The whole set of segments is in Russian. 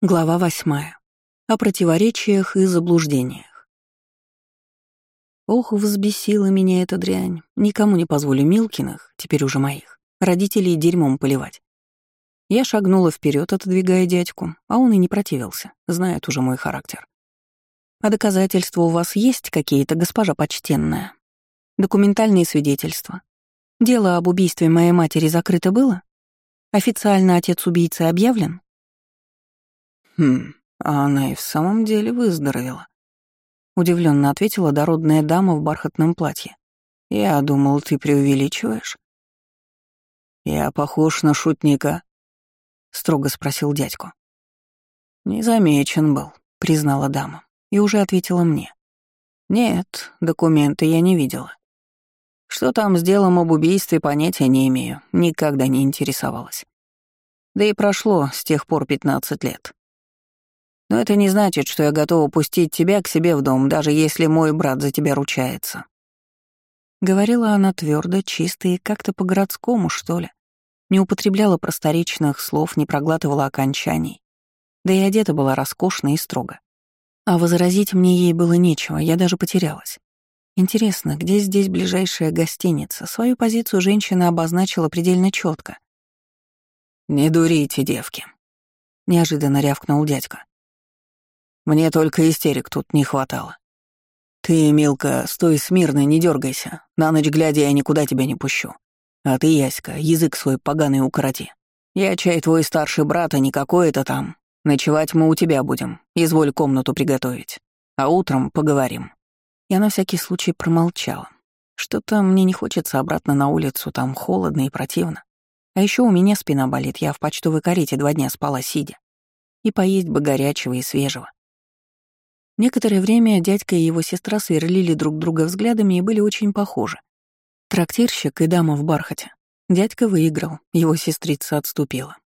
Глава восьмая. О противоречиях и заблуждениях. Ох, взбесила меня эта дрянь. Никому не позволю Милкиных, теперь уже моих, родителей дерьмом поливать. Я шагнула вперед, отодвигая дядьку, а он и не противился, знает уже мой характер. А доказательства у вас есть какие-то, госпожа почтенная? Документальные свидетельства. Дело об убийстве моей матери закрыто было? Официально отец убийцы объявлен? «Хм, а она и в самом деле выздоровела», — удивленно ответила дородная дама в бархатном платье. «Я думал, ты преувеличиваешь». «Я похож на шутника?» — строго спросил дядьку. «Незамечен был», — признала дама, и уже ответила мне. «Нет, документы я не видела. Что там с делом об убийстве, понятия не имею, никогда не интересовалась. Да и прошло с тех пор пятнадцать лет. Но это не значит, что я готова пустить тебя к себе в дом, даже если мой брат за тебя ручается». Говорила она твердо, чисто и как-то по-городскому, что ли. Не употребляла просторечных слов, не проглатывала окончаний. Да и одета была роскошно и строго. А возразить мне ей было нечего, я даже потерялась. Интересно, где здесь ближайшая гостиница? Свою позицию женщина обозначила предельно четко. «Не дурите, девки», — неожиданно рявкнул дядька. Мне только истерик тут не хватало. Ты, Милка, стой смирно, не дергайся. На ночь глядя я никуда тебя не пущу. А ты, Яська, язык свой поганый укороти. Я чай твой старший брат, а не какой-то там. Ночевать мы у тебя будем. Изволь комнату приготовить. А утром поговорим». Я на всякий случай промолчала. Что-то мне не хочется обратно на улицу, там холодно и противно. А еще у меня спина болит, я в почтовой карете два дня спала сидя. И поесть бы горячего и свежего. Некоторое время дядька и его сестра сверлили друг друга взглядами и были очень похожи. Трактирщик и дама в бархате. Дядька выиграл, его сестрица отступила.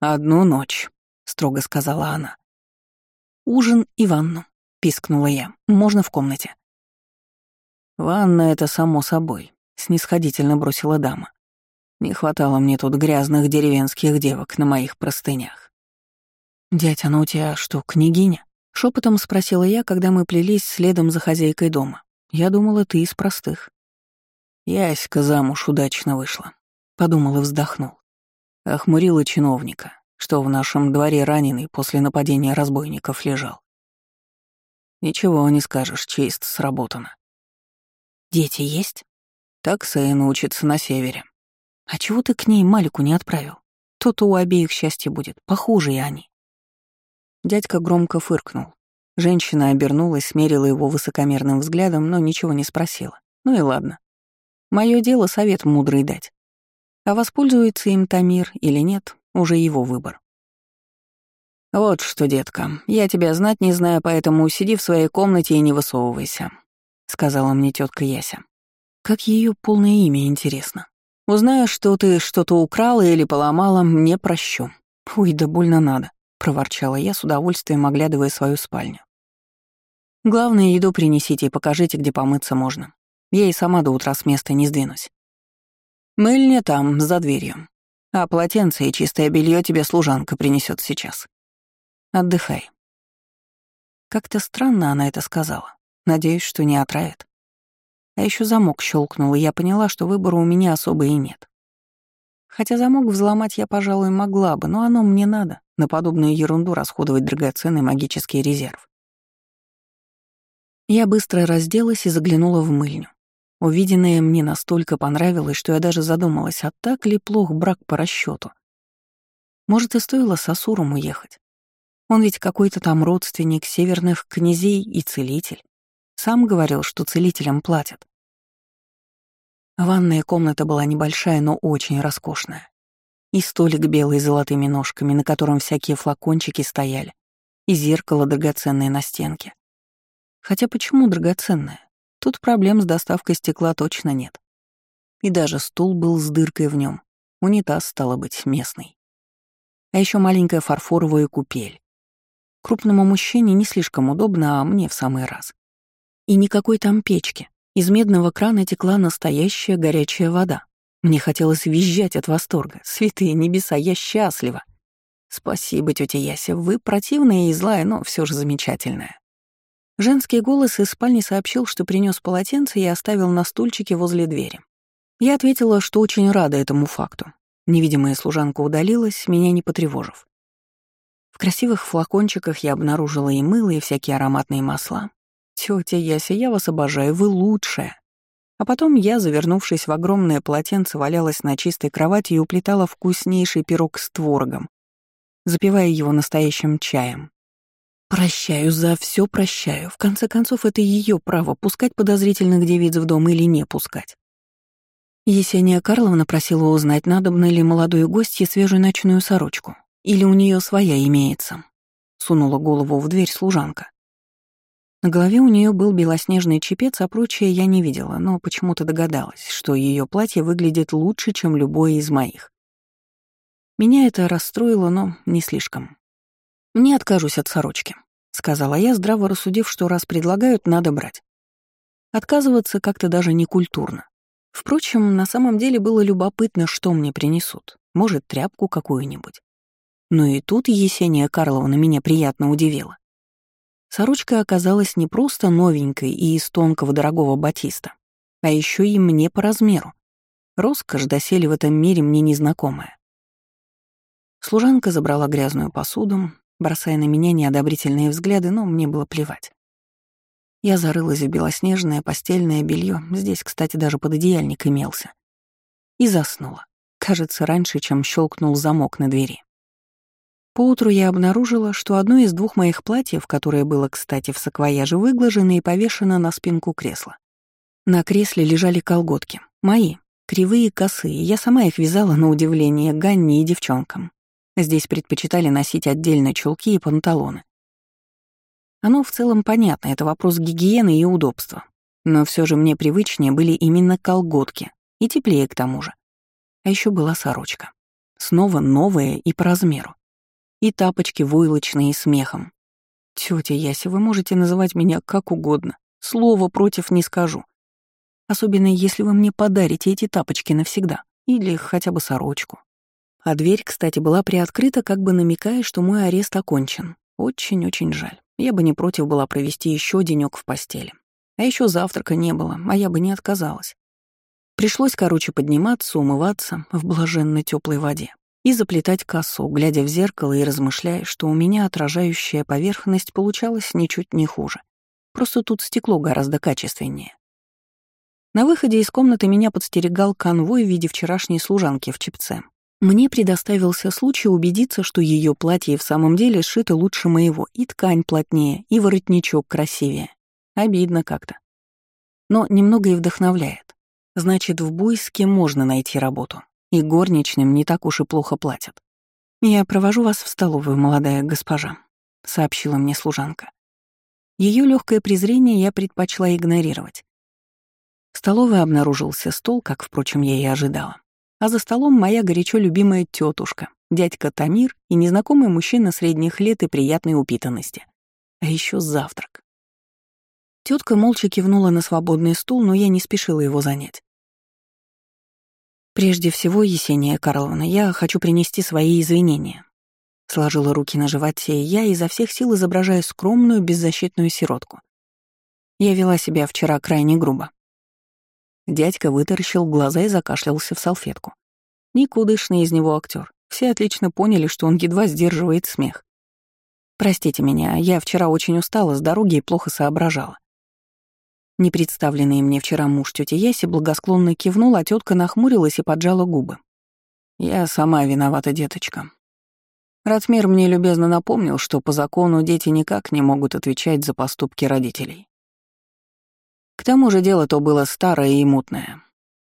«Одну ночь», — строго сказала она. «Ужин и ванну», — пискнула я. «Можно в комнате». «Ванна — это само собой», — снисходительно бросила дама. «Не хватало мне тут грязных деревенских девок на моих простынях». «Дядь, она у тебя что, княгиня?» Шепотом спросила я, когда мы плелись следом за хозяйкой дома. Я думала, ты из простых. Яська замуж удачно вышла. Подумал и вздохнул. Охмурила чиновника, что в нашем дворе раненый после нападения разбойников лежал. Ничего не скажешь, честь сработано. Дети есть? Так сын учится на севере. А чего ты к ней Малику не отправил? То-то у обеих счастье будет, похожие они. Дядька громко фыркнул. Женщина обернулась, смерила его высокомерным взглядом, но ничего не спросила. Ну и ладно. Мое дело совет мудрый дать. А воспользуется им Тамир или нет, уже его выбор. «Вот что, детка, я тебя знать не знаю, поэтому сиди в своей комнате и не высовывайся», — сказала мне тетка Яся. Как ее полное имя, интересно. Узнаю, что ты что-то украла или поломала, не прощу. Ой, да больно надо. — проворчала я, с удовольствием оглядывая свою спальню. «Главное, еду принесите и покажите, где помыться можно. Я и сама до утра с места не сдвинусь. Мыльня там, за дверью. А полотенце и чистое белье тебе служанка принесет сейчас. Отдыхай». Как-то странно она это сказала. Надеюсь, что не отравит. А еще замок щелкнул, и я поняла, что выбора у меня особо и нет. Хотя замок взломать я, пожалуй, могла бы, но оно мне надо на подобную ерунду расходовать драгоценный магический резерв. Я быстро разделась и заглянула в мыльню. Увиденное мне настолько понравилось, что я даже задумалась, а так ли плох брак по расчету. Может, и стоило с Асуром уехать. Он ведь какой-то там родственник северных князей и целитель. Сам говорил, что целителям платят. Ванная комната была небольшая, но очень роскошная. И столик белый с золотыми ножками, на котором всякие флакончики стояли, и зеркало драгоценное на стенке. Хотя почему драгоценное? Тут проблем с доставкой стекла точно нет. И даже стул был с дыркой в нем. Унитаз, стало быть, местный. А еще маленькая фарфоровая купель. Крупному мужчине не слишком удобно, а мне в самый раз. И никакой там печки. Из медного крана текла настоящая горячая вода. Мне хотелось визжать от восторга. Святые небеса, я счастлива. Спасибо, тетя Яся, вы противная и злая, но все же замечательная. Женский голос из спальни сообщил, что принес полотенце и оставил на стульчике возле двери. Я ответила, что очень рада этому факту. Невидимая служанка удалилась, меня не потревожив. В красивых флакончиках я обнаружила и мыло, и всякие ароматные масла. Тетя Яся, я вас обожаю, вы лучшая. А потом я, завернувшись в огромное полотенце, валялась на чистой кровати и уплетала вкуснейший пирог с творогом, запивая его настоящим чаем. Прощаю, за все прощаю. В конце концов, это ее право пускать подозрительных девиц в дом или не пускать. Есения Карловна просила узнать, надобно ли молодой гостье свежую ночную сорочку, или у нее своя имеется. Сунула голову в дверь служанка. На голове у нее был белоснежный чепец, а прочее я не видела, но почему-то догадалась, что ее платье выглядит лучше, чем любое из моих. Меня это расстроило, но не слишком. «Не откажусь от сорочки», — сказала я, здраво рассудив, что раз предлагают, надо брать. Отказываться как-то даже не культурно. Впрочем, на самом деле было любопытно, что мне принесут. Может, тряпку какую-нибудь. Но и тут Есения Карловна меня приятно удивила. Сорочка оказалась не просто новенькой и из тонкого дорогого батиста, а еще и мне по размеру. Роскошь доселе в этом мире мне незнакомая. Служанка забрала грязную посуду, бросая на меня неодобрительные взгляды, но мне было плевать. Я зарылась в белоснежное постельное белье, здесь, кстати, даже пододеяльник имелся. И заснула. Кажется, раньше, чем щелкнул замок на двери. Поутру я обнаружила, что одно из двух моих платьев, которое было, кстати, в саквояже, выглажено и повешено на спинку кресла. На кресле лежали колготки. Мои. Кривые, косые. Я сама их вязала, на удивление, Ганни и девчонкам. Здесь предпочитали носить отдельно чулки и панталоны. Оно в целом понятно, это вопрос гигиены и удобства. Но все же мне привычнее были именно колготки, и теплее к тому же. А еще была сорочка. Снова новая и по размеру. И тапочки войлочные с мехом. Тетя Яся, вы можете называть меня как угодно. Слова против не скажу. Особенно если вы мне подарите эти тапочки навсегда. Или хотя бы сорочку. А дверь, кстати, была приоткрыта, как бы намекая, что мой арест окончен. Очень-очень жаль. Я бы не против была провести еще денек в постели. А еще завтрака не было, а я бы не отказалась. Пришлось, короче, подниматься, умываться в блаженно теплой воде и заплетать косу, глядя в зеркало и размышляя, что у меня отражающая поверхность получалась ничуть не хуже. Просто тут стекло гораздо качественнее. На выходе из комнаты меня подстерегал конвой в виде вчерашней служанки в чипце. Мне предоставился случай убедиться, что ее платье в самом деле сшито лучше моего, и ткань плотнее, и воротничок красивее. Обидно как-то. Но немного и вдохновляет. Значит, в Буйске можно найти работу, и горничным не так уж и плохо платят. «Я провожу вас в столовую, молодая госпожа», — сообщила мне служанка. Ее легкое презрение я предпочла игнорировать. В столовой обнаружился стол, как, впрочем, я и ожидала а за столом моя горячо любимая тетушка, дядька Тамир и незнакомый мужчина средних лет и приятной упитанности. А еще завтрак. Тетка молча кивнула на свободный стул, но я не спешила его занять. «Прежде всего, Есения Карловна, я хочу принести свои извинения». Сложила руки на животе, я изо всех сил изображая скромную, беззащитную сиротку. Я вела себя вчера крайне грубо. Дядька вытаращил глаза и закашлялся в салфетку. Никудышный из него актер. Все отлично поняли, что он едва сдерживает смех. «Простите меня, я вчера очень устала с дороги и плохо соображала». Непредставленный мне вчера муж тети Яси благосклонно кивнул, а тетка нахмурилась и поджала губы. «Я сама виновата, деточка. Ратмир мне любезно напомнил, что по закону дети никак не могут отвечать за поступки родителей. К тому же дело то было старое и мутное.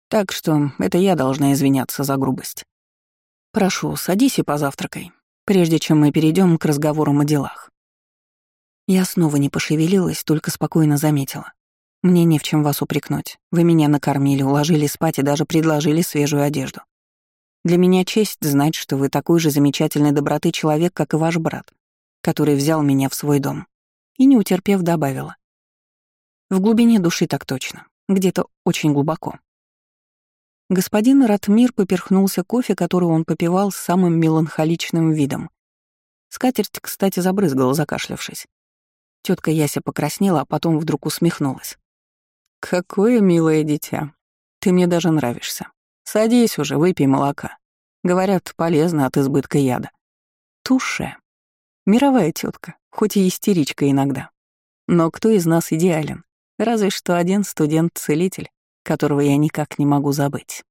Так что это я должна извиняться за грубость. Прошу, садись и позавтракай, прежде чем мы перейдем к разговорам о делах. Я снова не пошевелилась, только спокойно заметила. Мне не в чем вас упрекнуть. Вы меня накормили, уложили спать и даже предложили свежую одежду. Для меня честь знать, что вы такой же замечательной доброты человек, как и ваш брат, который взял меня в свой дом. И, не утерпев, добавила. В глубине души так точно. Где-то очень глубоко. Господин Ратмир поперхнулся кофе, который он попивал с самым меланхоличным видом, Скатерть, кстати, забрызгала, закашлявшись. Тетка Яся покраснела, а потом вдруг усмехнулась. «Какое милое дитя. Ты мне даже нравишься. Садись уже, выпей молока. Говорят, полезно от избытка яда. Туше. Мировая тетка, хоть и истеричка иногда. Но кто из нас идеален? Разве что один студент-целитель, которого я никак не могу забыть.